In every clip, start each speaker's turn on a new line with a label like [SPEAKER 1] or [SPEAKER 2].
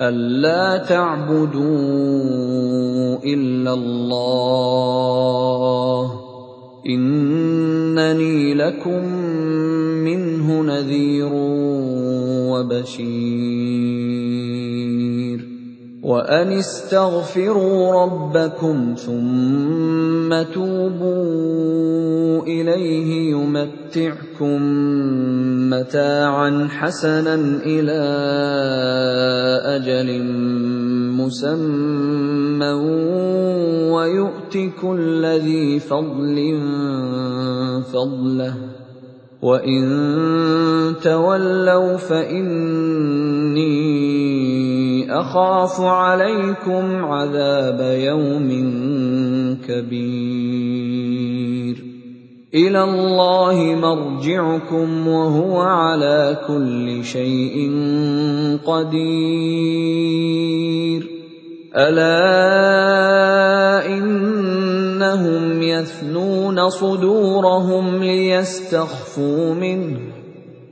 [SPEAKER 1] ألا تعبدوا إلا الله إنني لكم منه نذير وبشير وأن استغفروا ربكم ثم توبوا إليه يمتعكم متاعا حسنا إلى أجل مسمى ويؤت كل ذي فضل فضله وإن تولوا فإني أخاف عليكم عذاب يوم كبير. إلى الله مرجعكم وهو على كل شيء قدير. ألا إنهم يثنون صدورهم ليستخفوا منه.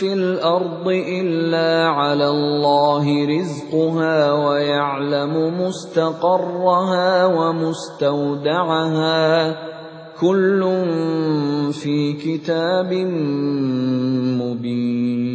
[SPEAKER 1] في الأرض إلا على الله رزقها ويعلم مستقرها ومستودعها. كل في كتاب مبين.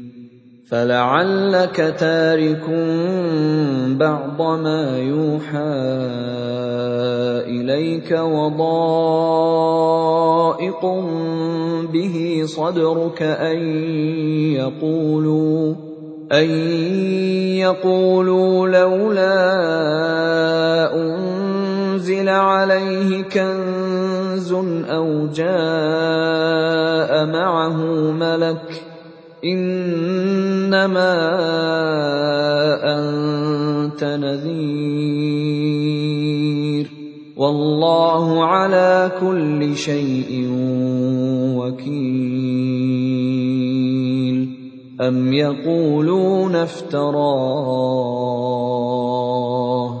[SPEAKER 1] فلعلك تارك بعض ما يوحى إليك وضائق به صدرك أن يقولوا أن يقولوا لولا أنزل عليه كنز أو جاء معه ملك ۖ إِنَّمَا أَنتَ نَذِيرٌ ۚ. وَاللَّهُ عَلَىٰ كُلِّ شَيْءٍ وَكِيلٌ. أَمْ يَقُولُونَ افْتَرَاهُ ۖ؟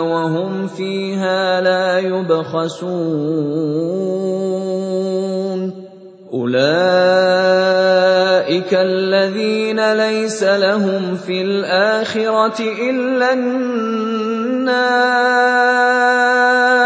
[SPEAKER 1] وَهُمْ فِيهَا لَا يُبْخَسُونَ. أُولَٰئِكَ الَّذِينَ لَيْسَ لَهُمْ فِي الْآخِرَةِ إِلَّا النَّارُ ۖ.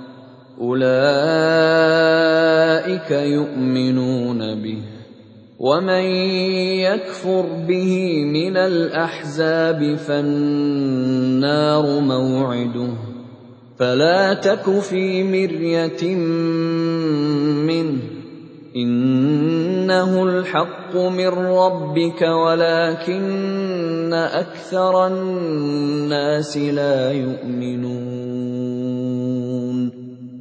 [SPEAKER 1] أُولَٰئِكَ يُؤْمِنُونَ بِهِ ۚ وَمَن يَكْفُرْ بِهِ مِنَ الْأَحْزَابِ فَالنَّارُ مَوْعِدُهُ ۚ فَلَا تَكُ فِي مِرْيَةٍ مِّنْهُ ۚ إِنَّهُ الْحَقُّ مِن رَّبِّكَ وَلَٰكِنَّ أَكْثَرَ النَّاسِ لَا يُؤْمِنُونَ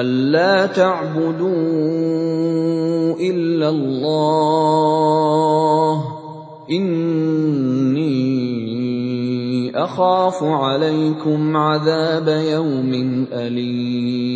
[SPEAKER 1] أَلَّا تَعْبُدُوا إِلَّا اللَّهَ إِنِّي أَخَافُ عَلَيْكُمْ عَذَابَ يَوْمٍ أَلِيمٍ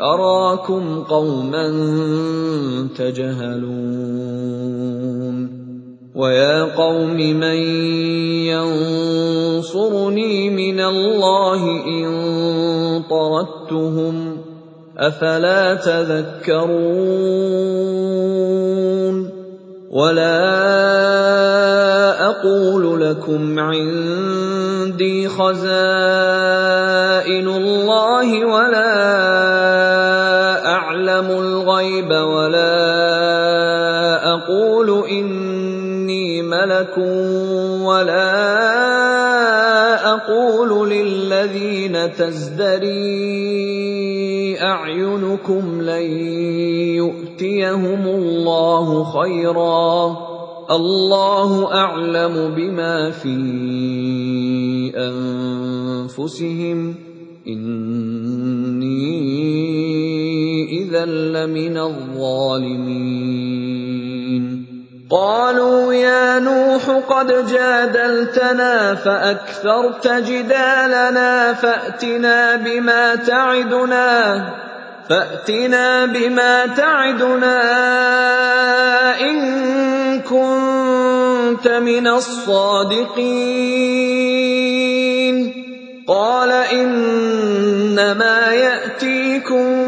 [SPEAKER 1] أَرَاكُمْ قَوْمًا تَجْهَلُونَ وَيَا قَوْمِ مَن يَنصُرُنِي مِنَ اللَّهِ إِن طَرَدتُّهُمْ ۚ أَفَلَا تَذَكَّرُونَ ولا أقول لكم عندي خزائن الله ولا اعلم الغيب ولا أقول إني ملك ولا أقول للذين تزدري أعينكم لن يؤتيهم الله خيرا الله أعلم بما في أنفسهم اني اذا لمن الظالمين قالوا يا نوح قد جادلتنا فاكثرت جدالنا فاتنا بما تعدنا فاتنا بما تعدنا ان كنت من الصادقين قال انما ياتيكم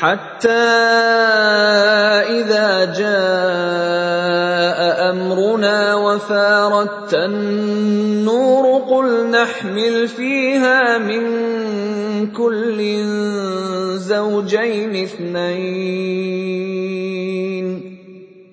[SPEAKER 1] حتى إذا جاء أمرنا وفارت النور قل نحمل فيها من كل زوجين اثنين.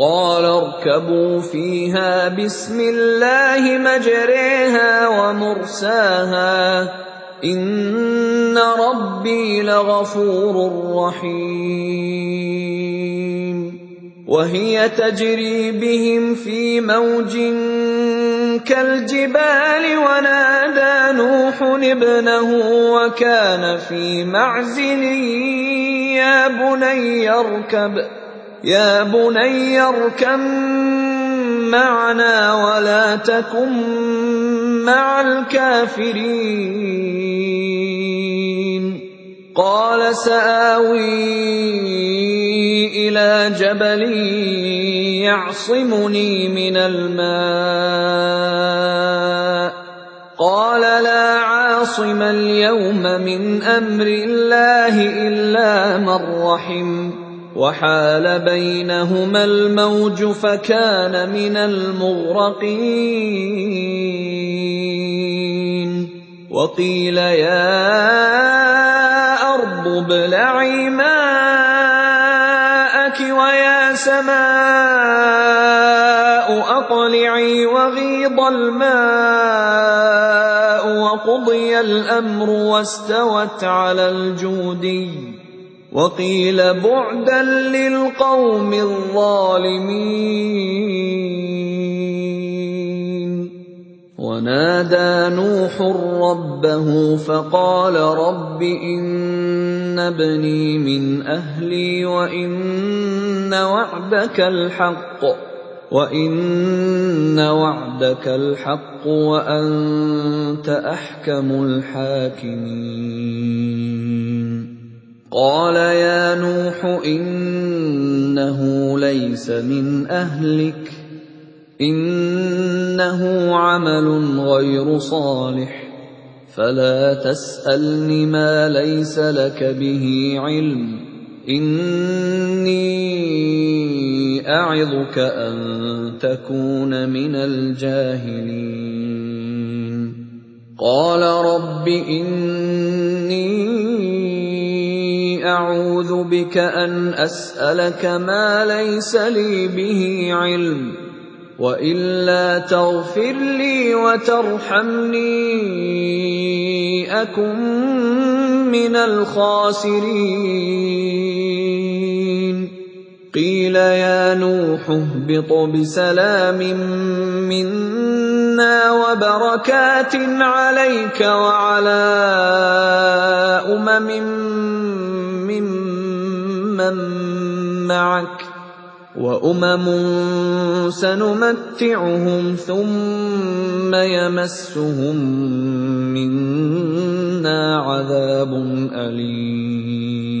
[SPEAKER 1] وقال اركبوا فيها بسم الله مجريها ومرساها. إن ربي لغفور رحيم. وهي تجري بهم في موج كالجبال ونادى نوح ابنه وكان في معزل يا بني اركب يا بني اركب معنا ولا تكن مع الكافرين. قال سآوي إلى جبل يعصمني من الماء. قال لا عاصم اليوم من أمر الله إلا من رحم. وحال بينهما الموج فكان من المغرقين. وقيل يا أرض ابلعي ماءك ويا سماء اقلعي وغيض الماء وقضي الأمر واستوت على الجودي. وقيل بعدا للقوم الظالمين. ونادى نوح ربه فقال رب إن ابني من أهلي وإن وعدك الحق وإن وعدك الحق وأنت أحكم الحاكمين. قال يا نوح انه ليس من اهلك انه عمل غير صالح فلا تسالني ما ليس لك به علم اني اعظك ان تكون من الجاهلين قال رب اني أعوذ بك أن أسألك ما ليس لي به علم وإلا تغفر لي وترحمني أكن من الخاسرين. قيل يا نوح اهبط بسلام منا وبركات عليك وعلى أمم ممن معك وأمم سنمتعهم ثم يمسهم منا عذاب أليم.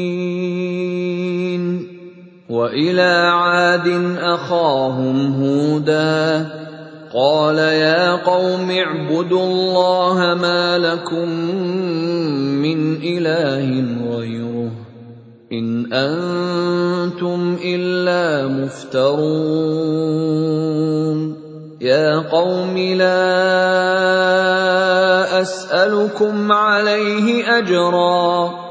[SPEAKER 1] وإلى عاد أخاهم هودا قال يا قوم اعبدوا الله ما لكم من إله غيره إن أنتم إلا مفترون يا قوم لا أسألكم عليه أجرا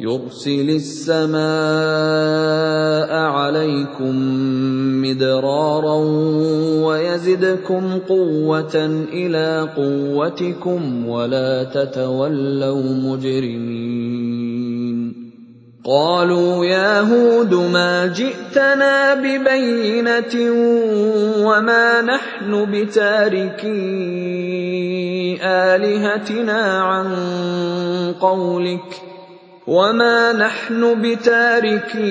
[SPEAKER 1] يرسل السماء عليكم مدرارا ويزدكم قوة إلى قوتكم ولا تتولوا مجرمين. قالوا يا هود ما جئتنا ببينة وما نحن بتاركي آلهتنا عن قولك وما نحن بتاركي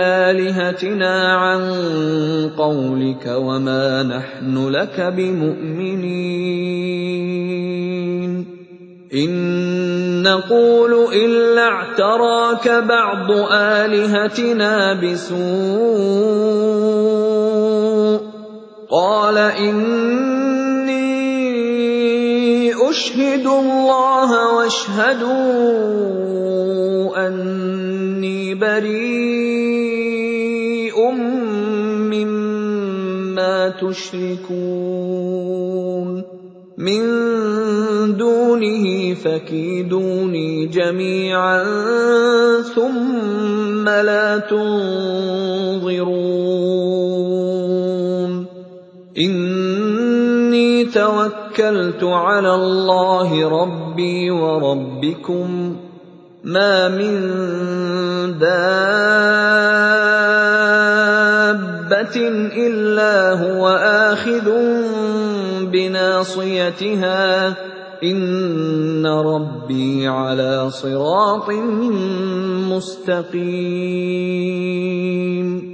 [SPEAKER 1] الهتنا عن قولك وما نحن لك بمؤمنين ان نقول الا اعتراك بعض الهتنا بسوء قال اني اشهدوا الله واشهدوا أني بريء مما تشركون. من دونه فكيدوني جميعا ثم لا تنظرون. إني توكلت على الله ربي وربكم. ما من دابة إلا هو آخذ بناصيتها. إن ربي على صراط مستقيم.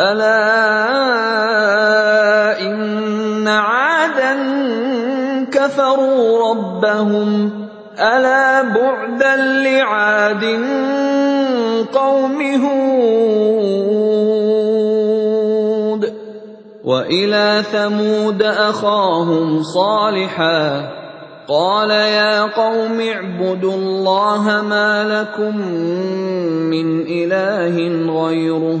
[SPEAKER 1] ألا إن عادا كفروا ربهم ألا بعدا لعاد قوم هود وإلى ثمود أخاهم صالحا قال يا قوم اعبدوا الله ما لكم من إله غيره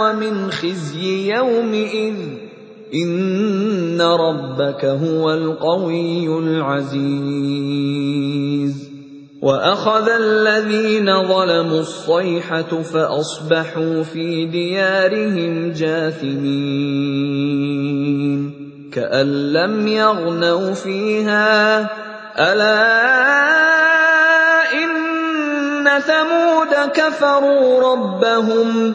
[SPEAKER 1] وَمِنْ خِزْيِ يَوْمِئِذٍ ۗ إِنَّ رَبَّكَ هُوَ الْقَوِيُّ الْعَزِيزُ وَأَخَذَ الَّذِينَ ظَلَمُوا الصَّيْحَةُ فَأَصْبَحُوا فِي دِيَارِهِمْ جَاثِمِينَ كَأَن لَّمْ يَغْنَوْا فِيهَا ۗ أَلَا إِنَّ ثَمُودَ كَفَرُوا رَبَّهُمْ ۗ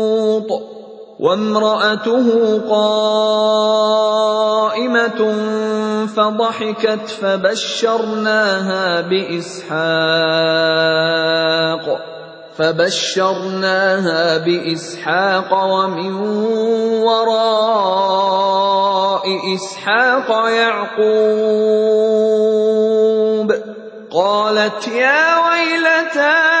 [SPEAKER 1] وَامْرَأَتُهُ قَائِمَةٌ فَضَحِكَتْ فَبَشَّرْنَاهَا بِإِسْحَاقَ وَمِن وَرَاءِ إِسْحَاقَ يَعْقُوبَ ۚ. قَالَتْ يَا وَيْلَتَا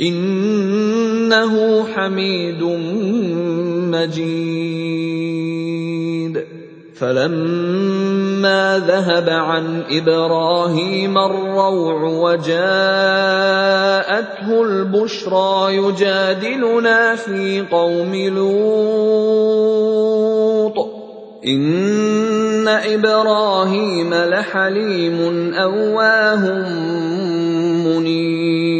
[SPEAKER 1] إِنَّهُ حَمِيدٌ مَّجِيدٌ. فَلَمَّا ذَهَبَ عَنْ إِبْرَاهِيمَ الرَّوْعُ وَجَاءَتْهُ الْبُشْرَىٰ يُجَادِلُنَا فِي قَوْمِ لُوطٍ ۚ. إِنَّ إِبْرَاهِيمَ لَحَلِيمٌ أَوَّاهٌ مُّنِيبٌ.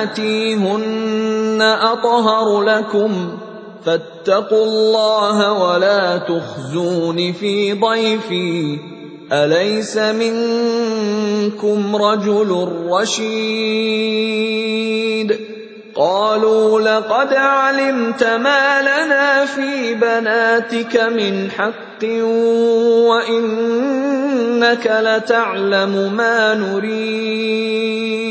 [SPEAKER 1] بناتي هن أطهر لكم فاتقوا الله ولا تخزون في ضيفي أليس منكم رجل رشيد؟ قالوا لقد علمت ما لنا في بناتك من حق وإنك لتعلم ما نريد.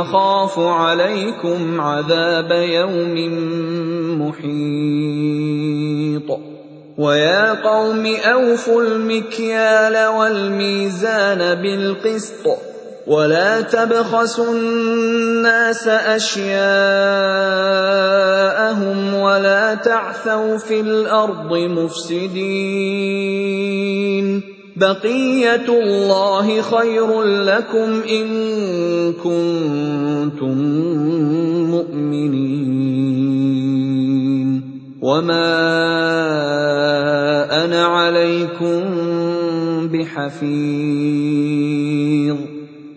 [SPEAKER 1] اخاف عليكم عذاب يوم محيط. ويا قوم أوفوا المكيال والميزان بالقسط ولا تبخسوا الناس أشياءهم ولا تعثوا في الأرض مفسدين. بقية الله خير لكم إن كنتم مؤمنين. وما أنا عليكم بحفيظ.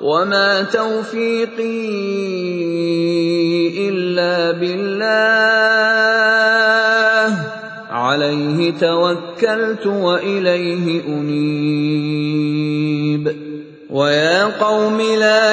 [SPEAKER 1] وما توفيقي الا بالله عليه توكلت واليه انيب ويا قوم لا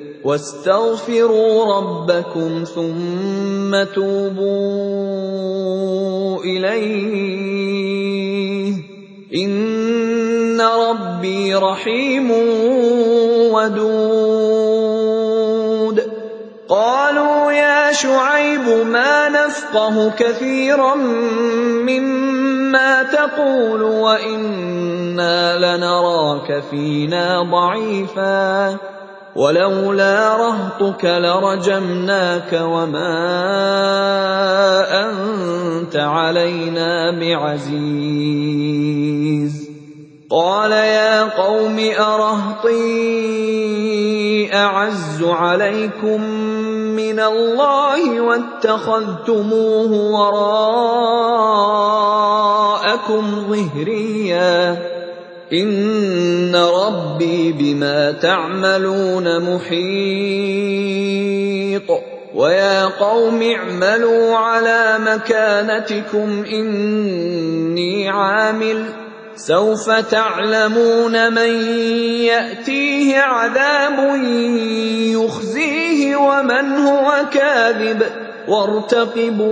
[SPEAKER 1] واستغفروا ربكم ثم توبوا إليه. إن ربي رحيم ودود. قالوا يا شعيب ما نفقه كثيرا مما تقول وإنا لنراك فينا ضعيفا. ولولا رهطك لرجمناك وما أنت علينا بعزيز. قال يا قوم أرهطي أعز عليكم من الله واتخذتموه وراءكم ظهريا. ان ربي بما تعملون محيط ويا قوم اعملوا على مكانتكم اني عامل سوف تعلمون من ياتيه عذاب يخزيه ومن هو كاذب وارتقبوا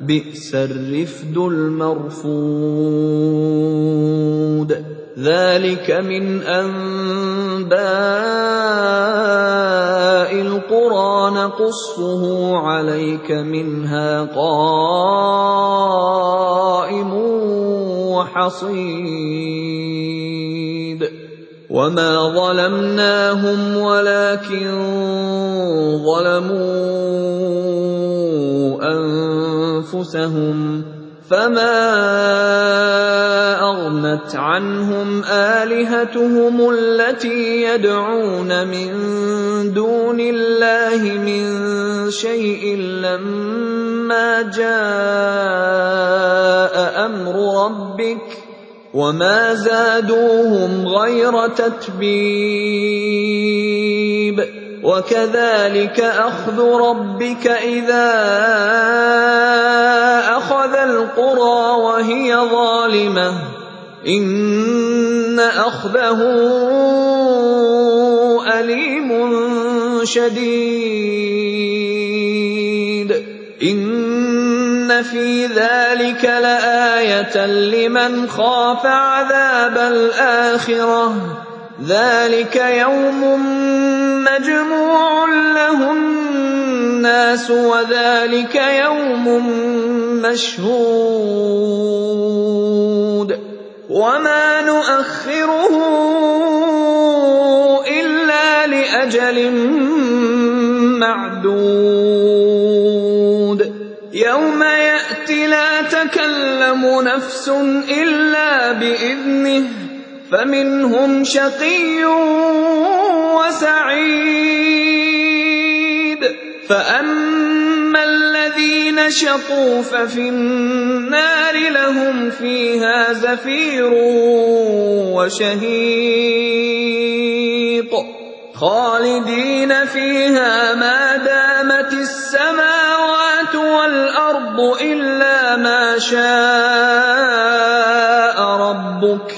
[SPEAKER 1] بئس الرفد المرفود. ذلك من أنباء القرى. نقصه عليك منها قائم وحصيد. وما ظلمناهم ولكن ظلموا أنفسهم فما أغنت عنهم آلهتهم التي يدعون من دون الله من شيء لما جاء أمر ربك وما زادوهم غير تتبيب. وكذلك أخذ ربك إذا أخذ القرى وهي ظالمة. إن أخذه أليم شديد. إن في ذلك لآية لمن خاف عذاب الآخرة. ذلك يوم مجموع له النَّاسُ وَذَٰلِكَ يَوْمٌ مَّشْهُودٌ وَمَا نُؤَخِّرُهُ إِلَّا لِأَجَلٍ مَّعْدُودٍ يَوْمَ يَأْتِ لَا تَكَلَّمُ نَفْسٌ إِلَّا بِإِذْنِهِ فَمِنْهُمْ شَقِيٌّ وَسَعِيدٌ. فَأَمَّا الَّذِينَ شَقُوا فَفِي النَّارِ لَهُمْ فِيهَا زَفِيرٌ وَشَهِيقٌ. خَالِدِينَ فِيهَا مَا دَامَتِ السَّمَاوَاتُ وَالْأَرْضُ إِلَّا مَا شَاءَ رَبُّكَ ۚ.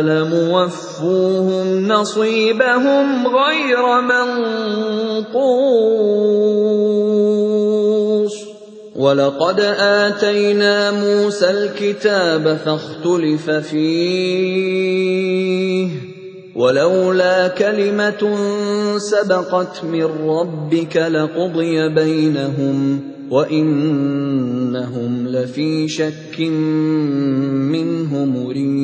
[SPEAKER 1] لموفوهم نصيبهم غير منقوص وَلَقَدْ آتَيْنَا مُوسَى الْكِتَابَ فَاخْتُلِفَ فِيهِ ۚ وَلَوْلَا كَلِمَةٌ سَبَقَتْ مِن رَّبِّكَ لَقُضِيَ بَيْنَهُمْ ۚ وَإِنَّهُمْ لَفِي شَكٍّ مِّنْهُ مُرِيبٍ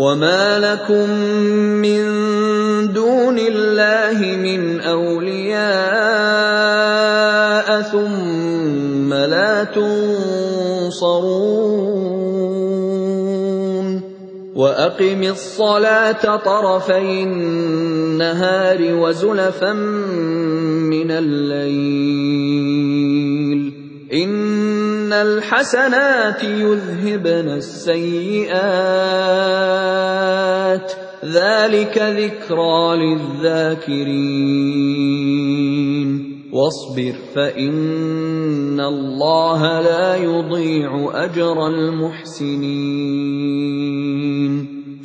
[SPEAKER 1] وَمَا لَكُم مِّن دُونِ اللَّهِ مِنْ أَوْلِيَاءَ ثُمَّ لَا تُنصَرُونَ وَأَقِمِ الصَّلَاةَ طَرَفَيِ النَّهَارِ وَزُلَفًا مِّنَ اللَّيْلِ ۚ إِنَّ الْحَسَنَاتِ يُذْهِبْنَ السَّيِّئَاتِ ۚ ذَٰلِكَ ذِكْرَىٰ لِلذَّاكِرِينَ وَاصْبِرْ فَإِنَّ اللَّهَ لَا يُضِيعُ أَجْرَ الْمُحْسِنِينَ